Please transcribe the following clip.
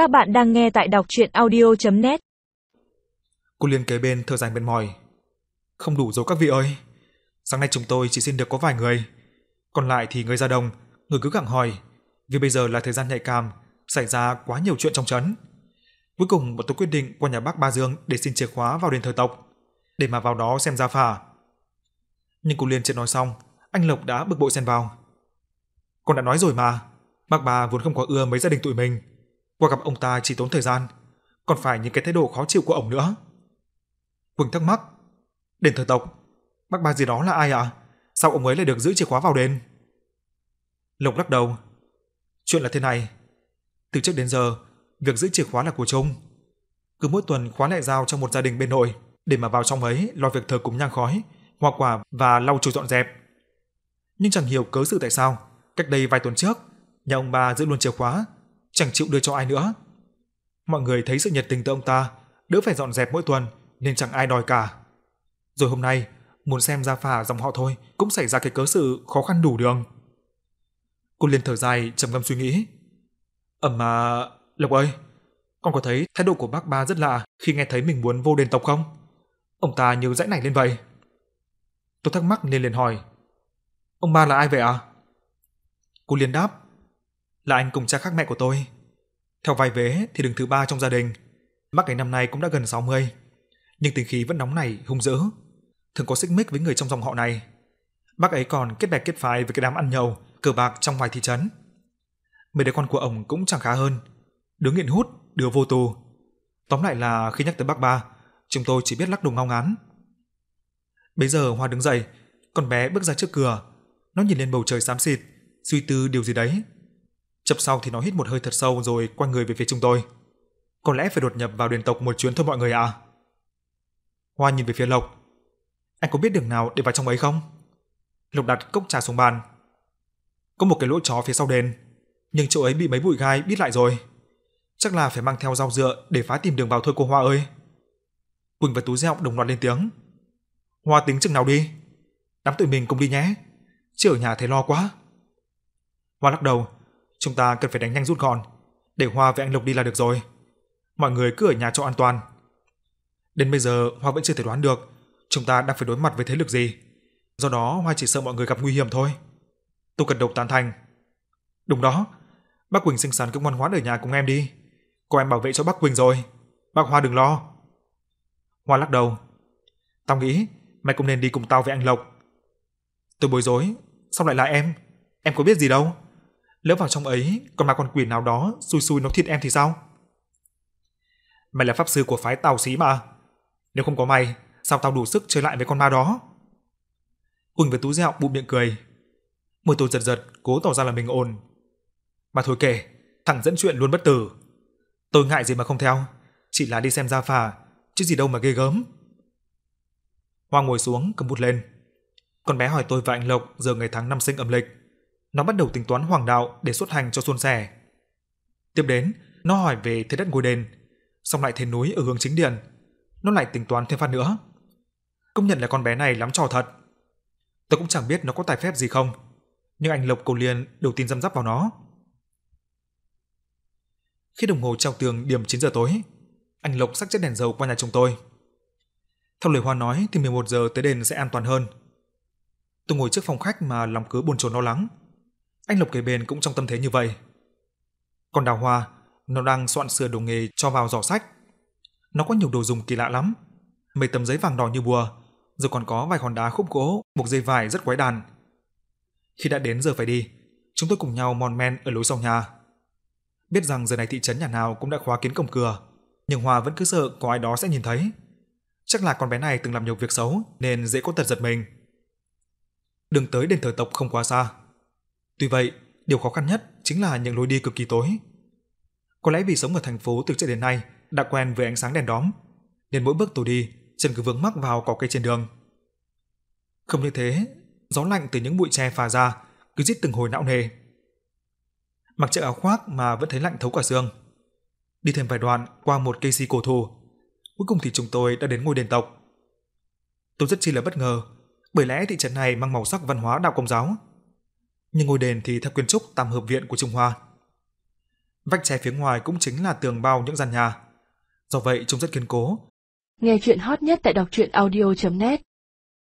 Các bạn đang nghe tại đọc chuyện audio.net Cô Liên kế bên thở dài mệt mỏi. Không đủ rồi các vị ơi. Sáng nay chúng tôi chỉ xin được có vài người. Còn lại thì người ra đồng, người cứ gặng hỏi. Vì bây giờ là thời gian nhạy cảm, xảy ra quá nhiều chuyện trong trấn. Cuối cùng bọn tôi quyết định qua nhà bác Ba Dương để xin chìa khóa vào đền thờ tộc, để mà vào đó xem gia phả. Nhưng cô Liên chưa nói xong, anh Lộc đã bực bội xen vào. Con đã nói rồi mà, bác bà vốn không có ưa mấy gia đình tụi mình. Qua gặp ông ta chỉ tốn thời gian, còn phải những cái thái độ khó chịu của ông nữa. Quỳnh thắc mắc, đền thờ tộc, bác ba gì đó là ai ạ? À? Sao ông ấy lại được giữ chìa khóa vào đền? Lộc lắc đầu. Chuyện là thế này, từ trước đến giờ, việc giữ chìa khóa là của chung. Cứ mỗi tuần khóa lại giao cho một gia đình bên nội để mà vào trong ấy lo việc thờ cúng nhang khói, hoa quả và lau chùi dọn dẹp. Nhưng chẳng hiểu cớ sự tại sao, cách đây vài tuần trước, nhà ông bà giữ luôn chìa khóa, chẳng chịu đưa cho ai nữa. Mọi người thấy sự nhiệt tình từ ông ta, đỡ phải dọn dẹp mỗi tuần nên chẳng ai đòi cả. Rồi hôm nay, muốn xem gia phả dòng họ thôi, cũng xảy ra cái cớ sự khó khăn đủ đường. Cô liền thở dài trầm ngâm suy nghĩ. Ẩm mà, Lộc ơi, con có thấy thái độ của bác ba rất lạ khi nghe thấy mình muốn vô đền tộc không? Ông ta như dãy này lên vậy. Tôi thắc mắc nên liền hỏi. Ông ba là ai vậy ạ? À? Cô liền đáp. Là anh cùng cha khác mẹ của tôi. Theo vài vế thì đứng thứ ba trong gia đình. Bác ấy năm nay cũng đã gần 60. Nhưng tính khí vẫn nóng nảy, hung dữ. Thường có xích mích với người trong dòng họ này. Bác ấy còn kết bè kết phái với cái đám ăn nhậu, cờ bạc trong ngoài thị trấn. Mấy đứa con của ông cũng chẳng khá hơn. Đứa nghiện hút, đứa vô tù. Tóm lại là khi nhắc tới bác ba, chúng tôi chỉ biết lắc đầu ngao ngán. Bây giờ Hoa đứng dậy, con bé bước ra trước cửa. Nó nhìn lên bầu trời xám xịt, suy tư điều gì đấy. Chập sau thì nó hít một hơi thật sâu rồi quay người về phía chúng tôi. Có lẽ phải đột nhập vào đền tộc một chuyến thôi mọi người ạ. À? Hoa nhìn về phía Lộc. Anh có biết đường nào để vào trong ấy không? Lộc đặt cốc trà xuống bàn. Có một cái lỗ chó phía sau đền, nhưng chỗ ấy bị mấy bụi gai bít lại rồi. Chắc là phải mang theo dao dựa để phá tìm đường vào thôi cô Hoa ơi. Quỳnh và Tú Gieo đồng loạt lên tiếng. Hoa tính chừng nào đi? Đám tụi mình cùng đi nhé. Chứ ở nhà thấy lo quá. Hoa lắc đầu. Chúng ta cần phải đánh nhanh rút gọn. Để Hoa với anh Lộc đi là được rồi. Mọi người cứ ở nhà cho an toàn. Đến bây giờ Hoa vẫn chưa thể đoán được chúng ta đang phải đối mặt với thế lực gì. Do đó Hoa chỉ sợ mọi người gặp nguy hiểm thôi. Tôi cần độc tán thành. Đúng đó, bác Quỳnh xinh xắn cứ ngoan ngoãn ở nhà cùng em đi. cô em bảo vệ cho bác Quỳnh rồi. Bác Hoa đừng lo. Hoa lắc đầu. Tao nghĩ mày cũng nên đi cùng tao với anh Lộc. Tôi bối rối, sao lại là em? Em có biết gì đâu. Lỡ vào trong ấy còn mà con quỷ nào đó xui xui nó thịt em thì sao? Mày là pháp sư của phái tàu Xí mà. Nếu không có mày, sao tao đủ sức chơi lại với con ma đó? Quỳnh với Tú Dẹo bụng miệng cười. Môi tôi giật giật, cố tỏ ra là mình ổn. Mà thôi kể, thằng dẫn chuyện luôn bất tử. Tôi ngại gì mà không theo, chỉ là đi xem gia phà, chứ gì đâu mà ghê gớm. Hoa ngồi xuống cầm bút lên. Con bé hỏi tôi và anh Lộc giờ ngày tháng năm sinh âm lịch. Nó bắt đầu tính toán hoàng đạo để xuất hành cho xuân sẻ. Tiếp đến, nó hỏi về thế đất ngôi đền, xong lại thế núi ở hướng chính điện. Nó lại tính toán thêm phát nữa. Công nhận là con bé này lắm trò thật. Tôi cũng chẳng biết nó có tài phép gì không, nhưng anh Lộc cầu Liên đầu tiên dăm dắp vào nó. Khi đồng hồ treo tường điểm 9 giờ tối, anh Lộc sắc chiếc đèn dầu qua nhà chúng tôi. Theo lời Hoa nói thì 11 giờ tới đền sẽ an toàn hơn. Tôi ngồi trước phòng khách mà lòng cứ buồn chồn lo lắng. Anh Lộc kề bên cũng trong tâm thế như vậy. Còn Đào Hoa, nó đang soạn sửa đồ nghề cho vào giỏ sách. Nó có nhiều đồ dùng kỳ lạ lắm. Mấy tấm giấy vàng đỏ như bùa, rồi còn có vài hòn đá khúc gỗ buộc dây vải rất quái đàn. Khi đã đến giờ phải đi, chúng tôi cùng nhau mòn men ở lối sau nhà. Biết rằng giờ này thị trấn nhà nào cũng đã khóa kín cổng cửa, nhưng Hoa vẫn cứ sợ có ai đó sẽ nhìn thấy. Chắc là con bé này từng làm nhiều việc xấu nên dễ có tật giật mình. Đường tới đền thờ tộc không quá xa. Tuy vậy, điều khó khăn nhất chính là những lối đi cực kỳ tối. Có lẽ vì sống ở thành phố từ trước đến nay đã quen với ánh sáng đèn đóm, nên mỗi bước tôi đi, chân cứ vướng mắc vào cỏ cây trên đường. Không như thế, gió lạnh từ những bụi tre phà ra cứ rít từng hồi não nề. Mặc chiếc áo khoác mà vẫn thấy lạnh thấu cả xương. Đi thêm vài đoạn qua một cây si cổ thụ, cuối cùng thì chúng tôi đã đến ngôi đền tộc. Tôi rất chi là bất ngờ, bởi lẽ thị trấn này mang màu sắc văn hóa đạo công giáo. Nhưng ngôi đền thì theo kiến trúc tam hợp viện của Trung Hoa. Vách tre phía ngoài cũng chính là tường bao những gian nhà. Do vậy trông rất kiên cố. Nghe chuyện hot nhất tại đọc truyện audio.net